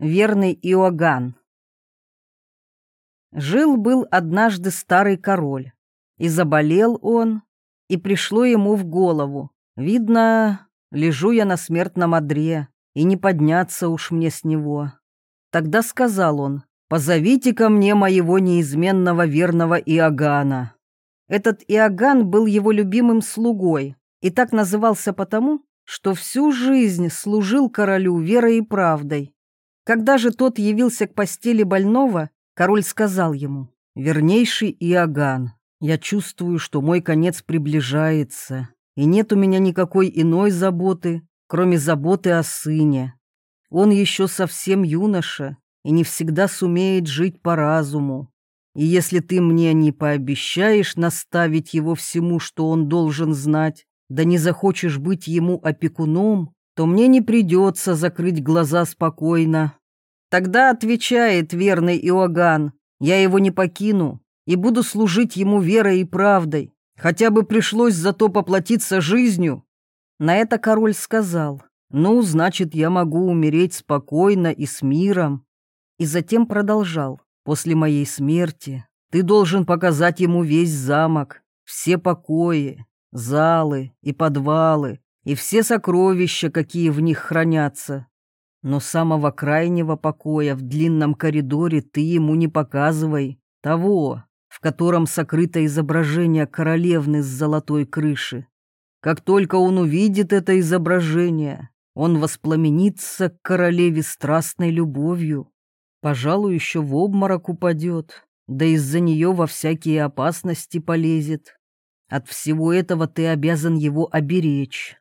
Верный Иоганн. Жил-был однажды старый король, и заболел он, и пришло ему в голову. Видно, лежу я на смертном одре, и не подняться уж мне с него. Тогда сказал он, позовите ко мне моего неизменного верного Иоганна. Этот Иоганн был его любимым слугой, и так назывался потому, что всю жизнь служил королю верой и правдой. Когда же тот явился к постели больного, король сказал ему, «Вернейший Иоганн, я чувствую, что мой конец приближается, и нет у меня никакой иной заботы, кроме заботы о сыне. Он еще совсем юноша и не всегда сумеет жить по разуму. И если ты мне не пообещаешь наставить его всему, что он должен знать, да не захочешь быть ему опекуном, то мне не придется закрыть глаза спокойно. Тогда отвечает верный Иоганн, я его не покину и буду служить ему верой и правдой, хотя бы пришлось за то поплатиться жизнью. На это король сказал, ну, значит, я могу умереть спокойно и с миром. И затем продолжал, после моей смерти ты должен показать ему весь замок, все покои, залы и подвалы, и все сокровища, какие в них хранятся. Но самого крайнего покоя в длинном коридоре ты ему не показывай, того, в котором сокрыто изображение королевны с золотой крыши. Как только он увидит это изображение, он воспламенится к королеве страстной любовью. Пожалуй, еще в обморок упадет, да из-за нее во всякие опасности полезет. От всего этого ты обязан его оберечь.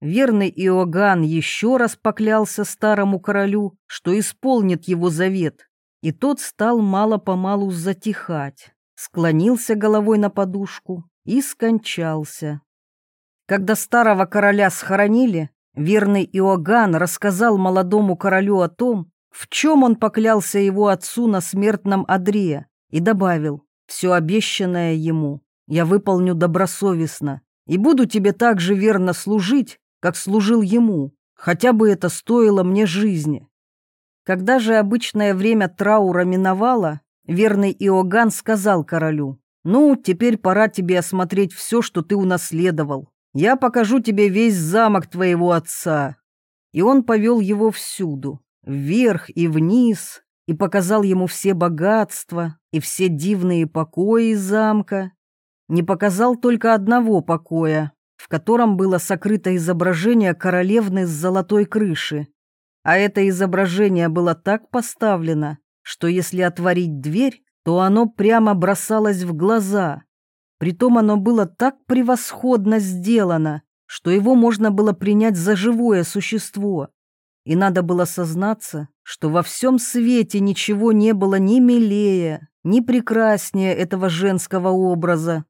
Верный Иоганн еще раз поклялся старому королю, что исполнит его завет, и тот стал мало-помалу затихать, склонился головой на подушку и скончался. Когда старого короля схоронили, верный Иоганн рассказал молодому королю о том, в чем он поклялся его отцу на смертном одре, и добавил, все обещанное ему я выполню добросовестно и буду тебе так же верно служить, как служил ему, хотя бы это стоило мне жизни. Когда же обычное время траура миновало, верный Иоганн сказал королю, «Ну, теперь пора тебе осмотреть все, что ты унаследовал. Я покажу тебе весь замок твоего отца». И он повел его всюду, вверх и вниз, и показал ему все богатства и все дивные покои замка, не показал только одного покоя, в котором было сокрыто изображение королевны с золотой крыши. А это изображение было так поставлено, что если отворить дверь, то оно прямо бросалось в глаза. Притом оно было так превосходно сделано, что его можно было принять за живое существо. И надо было сознаться, что во всем свете ничего не было ни милее, ни прекраснее этого женского образа.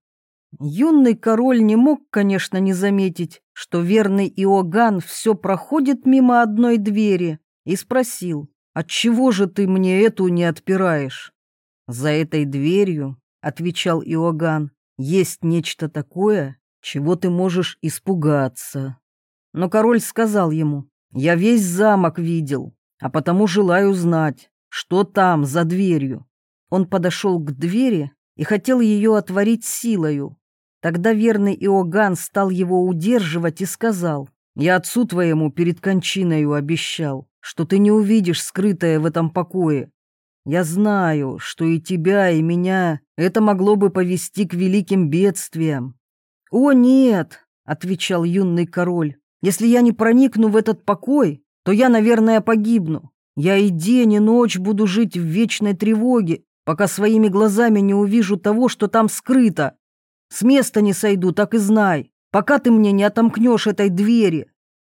Юный король не мог, конечно, не заметить, что верный Иоганн все проходит мимо одной двери, и спросил, «Отчего же ты мне эту не отпираешь?» «За этой дверью», — отвечал Иоганн, «есть нечто такое, чего ты можешь испугаться». Но король сказал ему, «Я весь замок видел, а потому желаю знать, что там за дверью». Он подошел к двери и хотел ее отворить силою, Тогда верный Иоганн стал его удерживать и сказал, «Я отцу твоему перед кончиною обещал, что ты не увидишь скрытое в этом покое. Я знаю, что и тебя, и меня это могло бы повести к великим бедствиям». «О, нет!» — отвечал юный король. «Если я не проникну в этот покой, то я, наверное, погибну. Я и день, и ночь буду жить в вечной тревоге, пока своими глазами не увижу того, что там скрыто. С места не сойду, так и знай, пока ты мне не отомкнешь этой двери».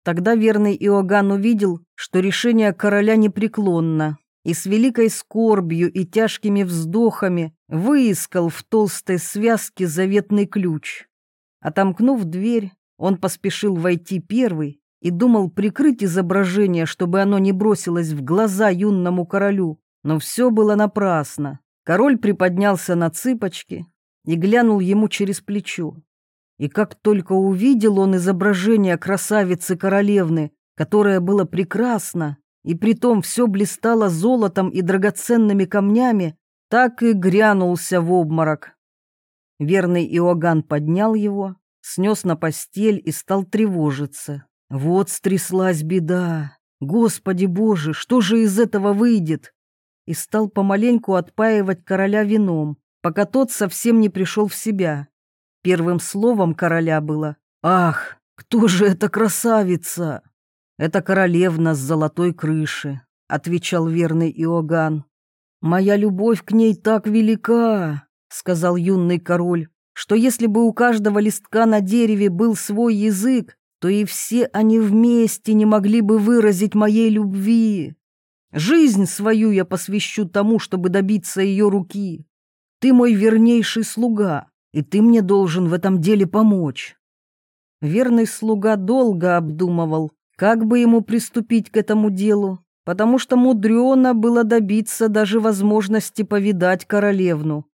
Тогда верный Иоганн увидел, что решение короля непреклонно, и с великой скорбью и тяжкими вздохами выискал в толстой связке заветный ключ. Отомкнув дверь, он поспешил войти первый и думал прикрыть изображение, чтобы оно не бросилось в глаза юному королю, но все было напрасно. Король приподнялся на цыпочки, и глянул ему через плечо. И как только увидел он изображение красавицы-королевны, которое было прекрасно, и притом все блистало золотом и драгоценными камнями, так и грянулся в обморок. Верный Иоганн поднял его, снес на постель и стал тревожиться. Вот стряслась беда. Господи Боже, что же из этого выйдет? И стал помаленьку отпаивать короля вином, пока тот совсем не пришел в себя. Первым словом короля было «Ах, кто же эта красавица?» «Это королевна с золотой крыши», — отвечал верный Иоганн. «Моя любовь к ней так велика», — сказал юный король, «что если бы у каждого листка на дереве был свой язык, то и все они вместе не могли бы выразить моей любви. Жизнь свою я посвящу тому, чтобы добиться ее руки. Ты мой вернейший слуга, и ты мне должен в этом деле помочь». Верный слуга долго обдумывал, как бы ему приступить к этому делу, потому что мудрено было добиться даже возможности повидать королевну.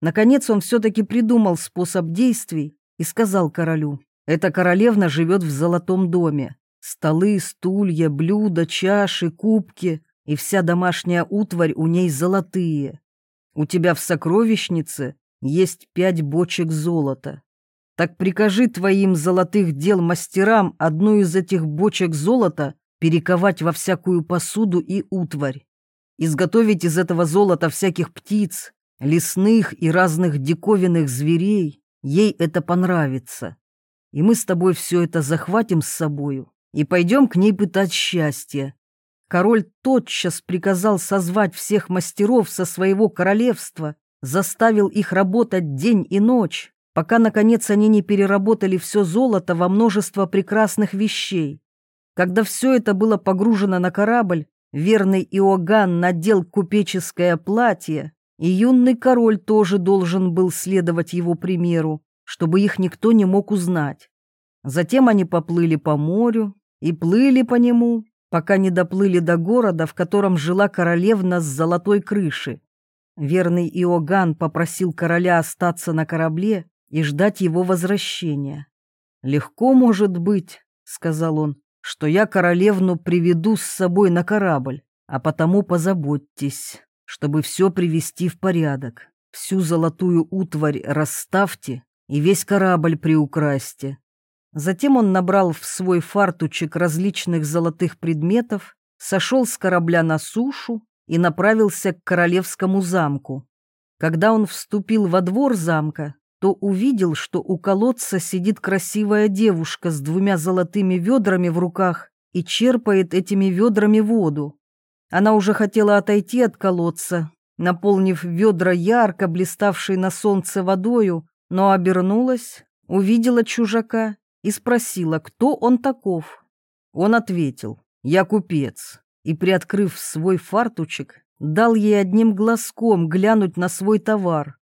Наконец он все-таки придумал способ действий и сказал королю, «Эта королевна живет в золотом доме. Столы, стулья, блюда, чаши, кубки и вся домашняя утварь у ней золотые. У тебя в сокровищнице есть пять бочек золота. Так прикажи твоим золотых дел мастерам одну из этих бочек золота перековать во всякую посуду и утварь. Изготовить из этого золота всяких птиц, лесных и разных диковинных зверей. Ей это понравится. И мы с тобой все это захватим с собою и пойдем к ней пытать счастье. Король тотчас приказал созвать всех мастеров со своего королевства, заставил их работать день и ночь, пока, наконец, они не переработали все золото во множество прекрасных вещей. Когда все это было погружено на корабль, верный Иоганн надел купеческое платье, и юный король тоже должен был следовать его примеру, чтобы их никто не мог узнать. Затем они поплыли по морю и плыли по нему, пока не доплыли до города, в котором жила королевна с золотой крыши. Верный Иоганн попросил короля остаться на корабле и ждать его возвращения. «Легко может быть», — сказал он, — «что я королевну приведу с собой на корабль, а потому позаботьтесь, чтобы все привести в порядок. Всю золотую утварь расставьте и весь корабль приукрасьте». Затем он набрал в свой фартучек различных золотых предметов, сошел с корабля на сушу и направился к королевскому замку. Когда он вступил во двор замка, то увидел, что у колодца сидит красивая девушка с двумя золотыми ведрами в руках и черпает этими ведрами воду. Она уже хотела отойти от колодца, наполнив ведра ярко блиставшей на солнце водою, но обернулась, увидела чужака и спросила, кто он таков. Он ответил, я купец, и, приоткрыв свой фартучек, дал ей одним глазком глянуть на свой товар.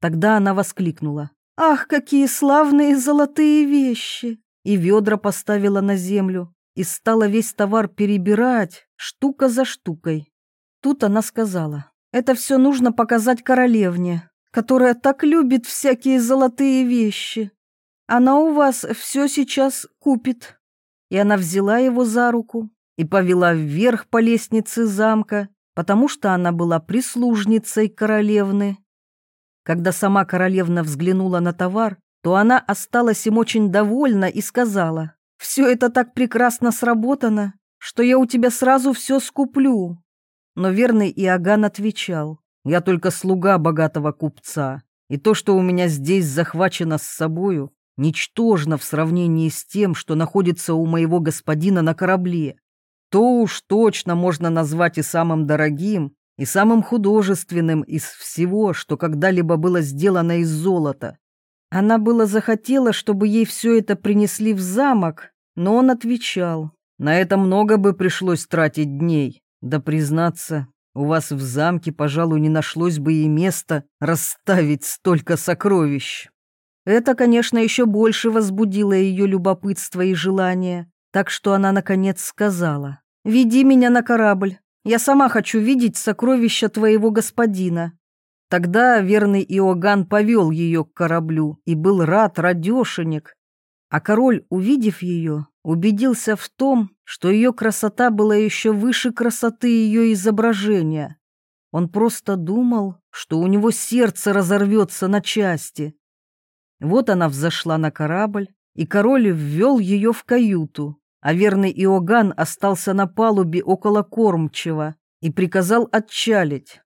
Тогда она воскликнула. «Ах, какие славные золотые вещи!» И ведра поставила на землю, и стала весь товар перебирать, штука за штукой. Тут она сказала, «Это все нужно показать королевне, которая так любит всякие золотые вещи. Она у вас все сейчас купит». И она взяла его за руку и повела вверх по лестнице замка, потому что она была прислужницей королевны. Когда сама королевна взглянула на товар, то она осталась им очень довольна и сказала, «Все это так прекрасно сработано, что я у тебя сразу все скуплю». Но верный Иоганн отвечал, «Я только слуга богатого купца, и то, что у меня здесь захвачено с собою, ничтожно в сравнении с тем, что находится у моего господина на корабле. То уж точно можно назвать и самым дорогим, и самым художественным из всего, что когда-либо было сделано из золота. Она было захотела, чтобы ей все это принесли в замок, но он отвечал, на это много бы пришлось тратить дней, да признаться, у вас в замке, пожалуй, не нашлось бы и места расставить столько сокровищ. Это, конечно, еще больше возбудило ее любопытство и желание, так что она, наконец, сказала, «Веди меня на корабль, я сама хочу видеть сокровища твоего господина». Тогда верный Иоганн повел ее к кораблю и был рад радешенек. А король, увидев ее, убедился в том, что ее красота была еще выше красоты ее изображения. Он просто думал, что у него сердце разорвется на части. Вот она взошла на корабль, и король ввел ее в каюту, а верный Иоганн остался на палубе около кормчего и приказал отчалить.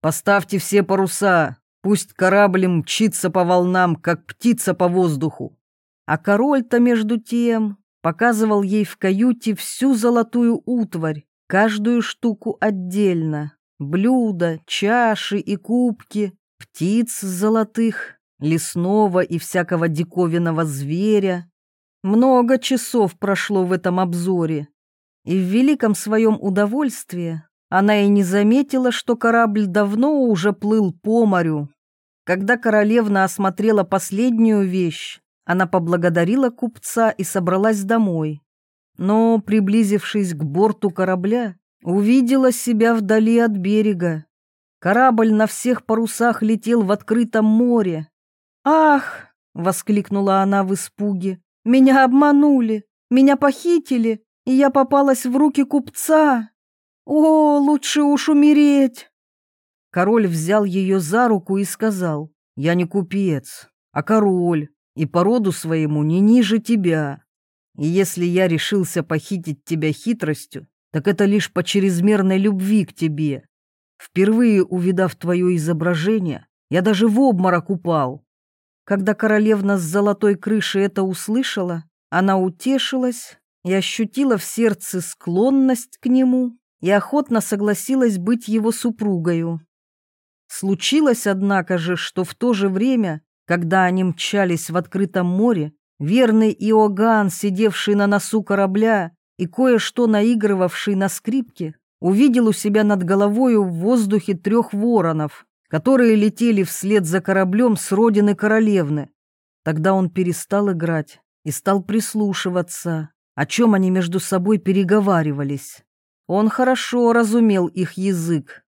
«Поставьте все паруса, пусть корабль мчится по волнам, как птица по воздуху». А король-то между тем показывал ей в каюте всю золотую утварь, каждую штуку отдельно, блюда, чаши и кубки, птиц золотых, лесного и всякого диковинного зверя. Много часов прошло в этом обзоре, и в великом своем удовольствии она и не заметила, что корабль давно уже плыл по морю. Когда королевна осмотрела последнюю вещь, она поблагодарила купца и собралась домой. Но, приблизившись к борту корабля, увидела себя вдали от берега. Корабль на всех парусах летел в открытом море. «Ах!» — воскликнула она в испуге. «Меня обманули, меня похитили, и я попалась в руки купца. О, лучше уж умереть!» Король взял ее за руку и сказал, «Я не купец, а король, и по роду своему не ниже тебя. И если я решился похитить тебя хитростью, так это лишь по чрезмерной любви к тебе. Впервые увидав твое изображение, я даже в обморок упал. Когда королевна с золотой крыши это услышала, она утешилась и ощутила в сердце склонность к нему и охотно согласилась быть его супругою. Случилось, однако же, что в то же время когда они мчались в открытом море, верный Иоганн, сидевший на носу корабля и кое-что наигрывавший на скрипке, увидел у себя над головою в воздухе трех воронов, которые летели вслед за кораблем с родины королевны. Тогда он перестал играть и стал прислушиваться, о чем они между собой переговаривались. Он хорошо разумел их язык.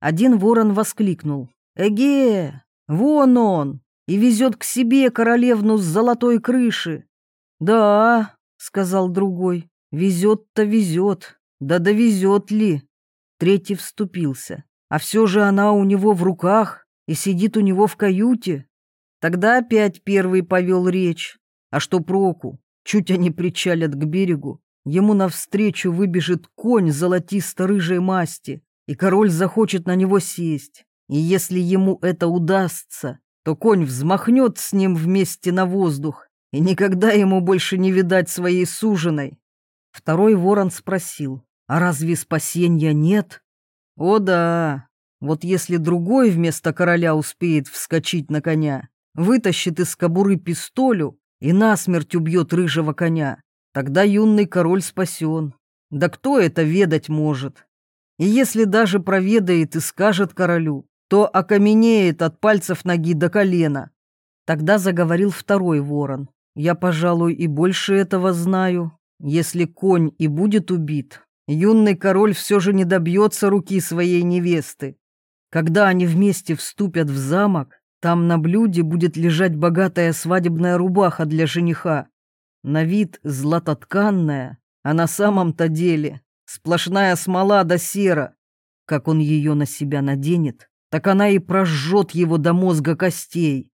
Один ворон воскликнул. «Эге! Вон он! и везет к себе королевну с золотой крыши. Да, сказал другой, везет-то везет, да довезет ли? Третий вступился, а все же она у него в руках и сидит у него в каюте. Тогда опять первый повел речь. А что проку? Чуть они причалят к берегу, ему навстречу выбежит конь золотисто-рыжей масти, и король захочет на него сесть. И если ему это удастся, то конь взмахнет с ним вместе на воздух, и никогда ему больше не видать своей суженой. Второй ворон спросил, а разве спасения нет? О да, вот если другой вместо короля успеет вскочить на коня, вытащит из кобуры пистолю и насмерть убьет рыжего коня, тогда юный король спасен. Да кто это ведать может? И если даже проведает и скажет королю, то окаменеет от пальцев ноги до колена. Тогда заговорил второй ворон. Я, пожалуй, и больше этого знаю. Если конь и будет убит, юный король все же не добьется руки своей невесты. Когда они вместе вступят в замок, там на блюде будет лежать богатая свадебная рубаха для жениха. На вид златотканная, а на самом-то деле сплошная смола до сера. Как он ее на себя наденет, так она и прожжет его до мозга костей.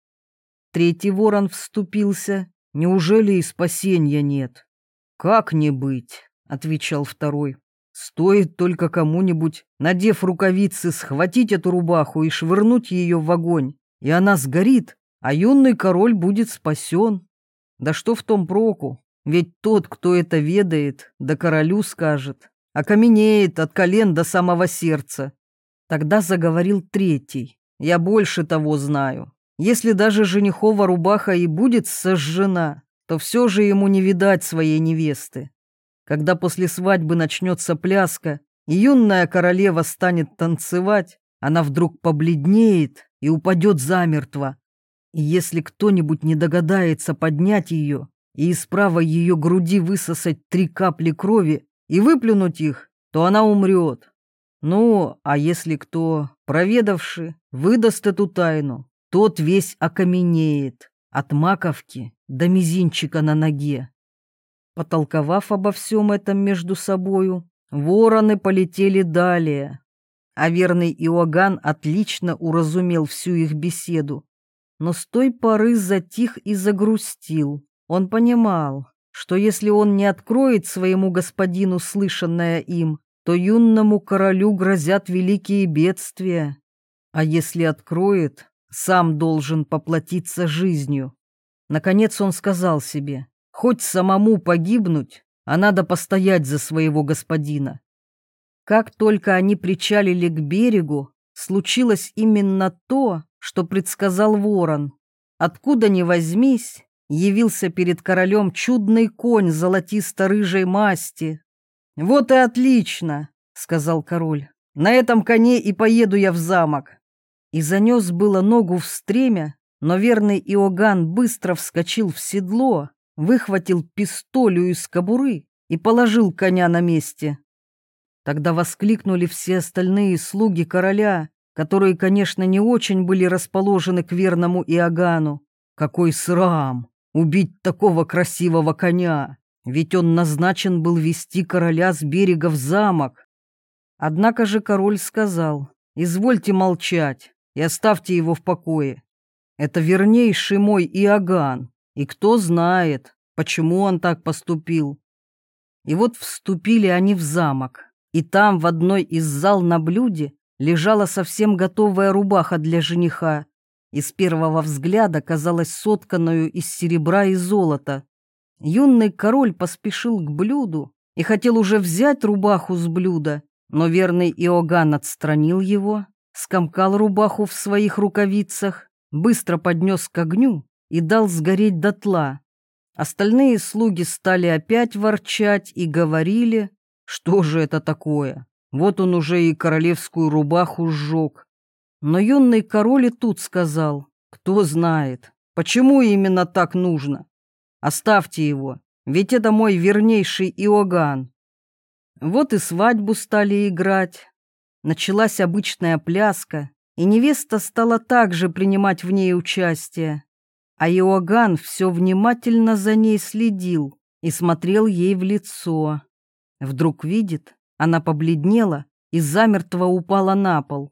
Третий ворон вступился. Неужели и спасения нет? Как не быть, отвечал второй. Стоит только кому-нибудь, надев рукавицы, схватить эту рубаху и швырнуть ее в огонь, и она сгорит, а юный король будет спасен. Да что в том проку? Ведь тот, кто это ведает, да королю скажет, окаменеет от колен до самого сердца. Тогда заговорил третий. Я больше того знаю. Если даже женихова рубаха и будет сожжена, то все же ему не видать своей невесты. Когда после свадьбы начнется пляска, и юная королева станет танцевать, она вдруг побледнеет и упадет замертво. И если кто-нибудь не догадается поднять ее и из правой ее груди высосать три капли крови и выплюнуть их, то она умрет. Ну, а если кто, проведавший, выдаст эту тайну, тот весь окаменеет, от маковки до мизинчика на ноге. Потолковав обо всем этом между собою, вороны полетели далее. А верный Иоганн отлично уразумел всю их беседу. Но с той поры затих и загрустил. Он понимал, что если он не откроет своему господину слышанное им, то юному королю грозят великие бедствия. А если откроет, сам должен поплатиться жизнью. Наконец он сказал себе, хоть самому погибнуть, а надо постоять за своего господина. Как только они причалили к берегу, случилось именно то, что предсказал ворон. Откуда ни возьмись, явился перед королем чудный конь золотисто-рыжей масти. «Вот и отлично!» — сказал король. «На этом коне и поеду я в замок и занес было ногу в стремя, но верный Иоганн быстро вскочил в седло, выхватил пистолю из кобуры и положил коня на месте. Тогда воскликнули все остальные слуги короля, которые, конечно, не очень были расположены к верному Иоганну. Какой срам! Убить такого красивого коня! Ведь он назначен был вести короля с берега в замок. Однако же король сказал, «Извольте молчать, и оставьте его в покое. Это вернейший мой Иоганн, и кто знает, почему он так поступил. И вот вступили они в замок, и там в одной из зал на блюде лежала совсем готовая рубаха для жениха, и с первого взгляда казалась сотканную из серебра и золота. Юный король поспешил к блюду и хотел уже взять рубаху с блюда, но верный Иоганн отстранил его скомкал рубаху в своих рукавицах, быстро поднес к огню и дал сгореть дотла. Остальные слуги стали опять ворчать и говорили, что же это такое. Вот он уже и королевскую рубаху сжег. Но юный король и тут сказал, кто знает, почему именно так нужно. Оставьте его, ведь это мой вернейший Иоганн. Вот и свадьбу стали играть, Началась обычная пляска, и невеста стала также принимать в ней участие. А Иоганн все внимательно за ней следил и смотрел ей в лицо. Вдруг видит, она побледнела и замертво упала на пол.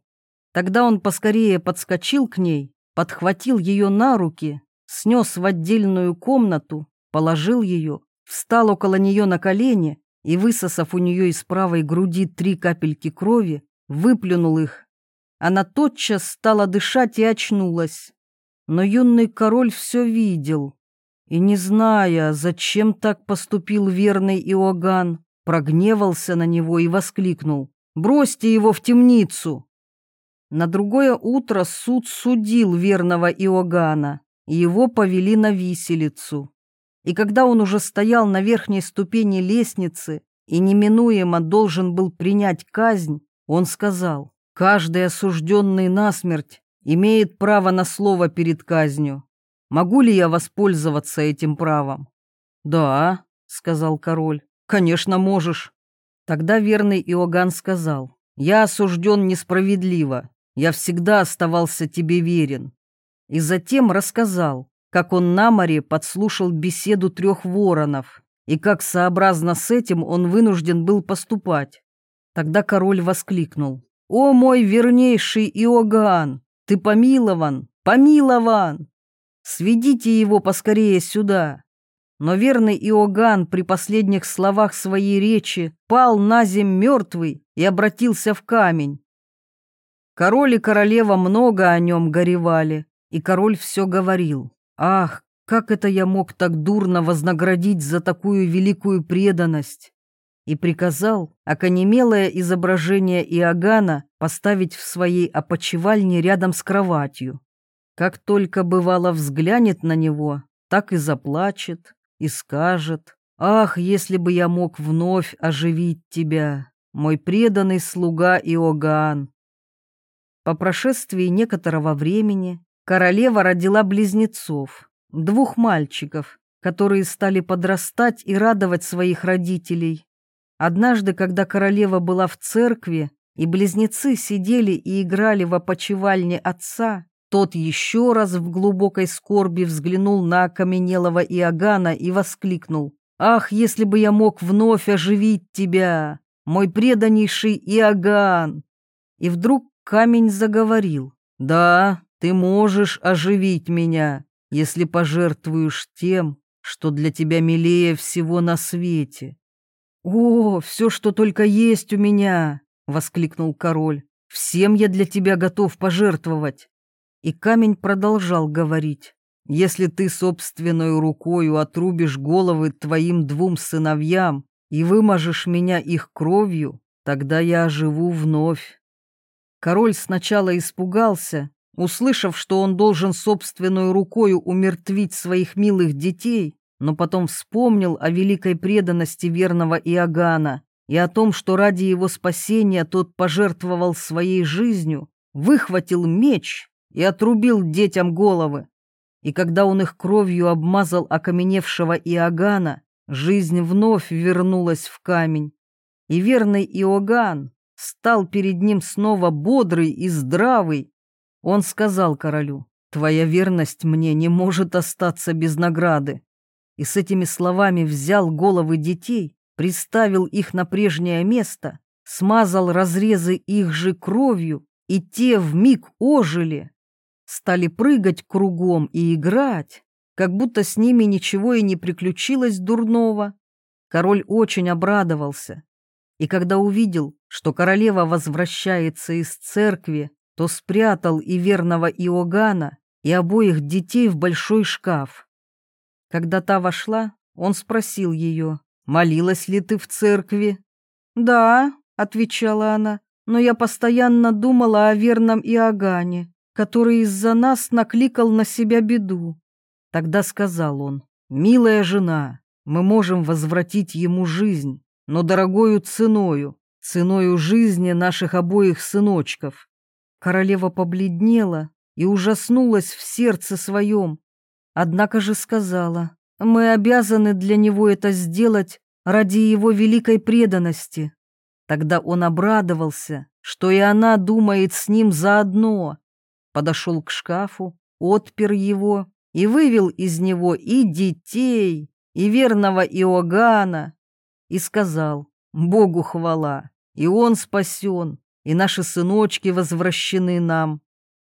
Тогда он поскорее подскочил к ней, подхватил ее на руки, снес в отдельную комнату, положил ее, встал около нее на колени и, высосав у нее из правой груди три капельки крови, выплюнул их. Она тотчас стала дышать и очнулась. Но юный король все видел. И, не зная, зачем так поступил верный Иоганн, прогневался на него и воскликнул. «Бросьте его в темницу!» На другое утро суд судил верного Иоганна, и его повели на виселицу. И когда он уже стоял на верхней ступени лестницы и неминуемо должен был принять казнь, он сказал, каждый осужденный на смерть имеет право на слово перед казнью. Могу ли я воспользоваться этим правом? Да, сказал король, конечно можешь. Тогда верный Иоганн сказал, я осужден несправедливо, я всегда оставался тебе верен. И затем рассказал, как он на море подслушал беседу трех воронов, и как сообразно с этим он вынужден был поступать. Тогда король воскликнул. «О мой вернейший Иоганн! Ты помилован! Помилован! Сведите его поскорее сюда!» Но верный Иоганн при последних словах своей речи пал на земь мертвый и обратился в камень. Король и королева много о нем горевали, и король все говорил. «Ах, как это я мог так дурно вознаградить за такую великую преданность! И приказал оконемелое изображение Иоганна поставить в своей опочивальне рядом с кроватью. Как только бывало взглянет на него, так и заплачет, и скажет, «Ах, если бы я мог вновь оживить тебя, мой преданный слуга Иоганн!» По прошествии некоторого времени королева родила близнецов, двух мальчиков, которые стали подрастать и радовать своих родителей. Однажды, когда королева была в церкви, и близнецы сидели и играли в опочивальне отца, тот еще раз в глубокой скорби взглянул на окаменелого Иоганна и воскликнул. Ах, если бы я мог вновь оживить тебя, мой преданнейший Иоганн!» И вдруг камень заговорил. «Да, ты можешь оживить меня, если пожертвуешь тем, что для тебя милее всего на свете». «О, все, что только есть у меня!» — воскликнул король. «Всем я для тебя готов пожертвовать». И камень продолжал говорить. «Если ты собственной рукою отрубишь головы твоим двум сыновьям и вымажешь меня их кровью, тогда я оживу вновь». Король сначала испугался, услышав, что он должен собственной рукою умертвить своих милых детей, но потом вспомнил о великой преданности верного Иоганна и о том, что ради его спасения тот пожертвовал своей жизнью, выхватил меч и отрубил детям головы. И когда он их кровью обмазал окаменевшего Иоганна, жизнь вновь вернулась в камень. И верный Иоганн стал перед ним снова бодрый и здравый. Он сказал королю, «Твоя верность мне не может остаться без награды и с этими словами взял головы детей, приставил их на прежнее место, смазал разрезы их же кровью, и те вмиг ожили. Стали прыгать кругом и играть, как будто с ними ничего и не приключилось дурного. Король очень обрадовался, и когда увидел, что королева возвращается из церкви, то спрятал и верного Иоганна, и обоих детей в большой шкаф. Когда та вошла, он спросил ее, «Молилась ли ты в церкви?» «Да», — отвечала она, «но я постоянно думала о верном Иоганне, который из-за нас накликал на себя беду». Тогда сказал он, «Милая жена, мы можем возвратить ему жизнь, но дорогою ценою, ценою жизни наших обоих сыночков». Королева побледнела и ужаснулась в сердце своем, Однако же сказала, мы обязаны для него это сделать ради его великой преданности. Тогда он обрадовался, что и она думает с ним заодно. Подошел к шкафу, отпер его и вывел из него и детей, и верного Иоганна, и сказал, Богу хвала, и он спасен, и наши сыночки возвращены нам.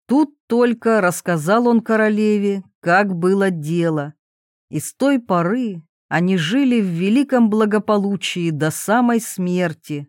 Тут только рассказал он королеве, как было дело. И с той поры они жили в великом благополучии до самой смерти.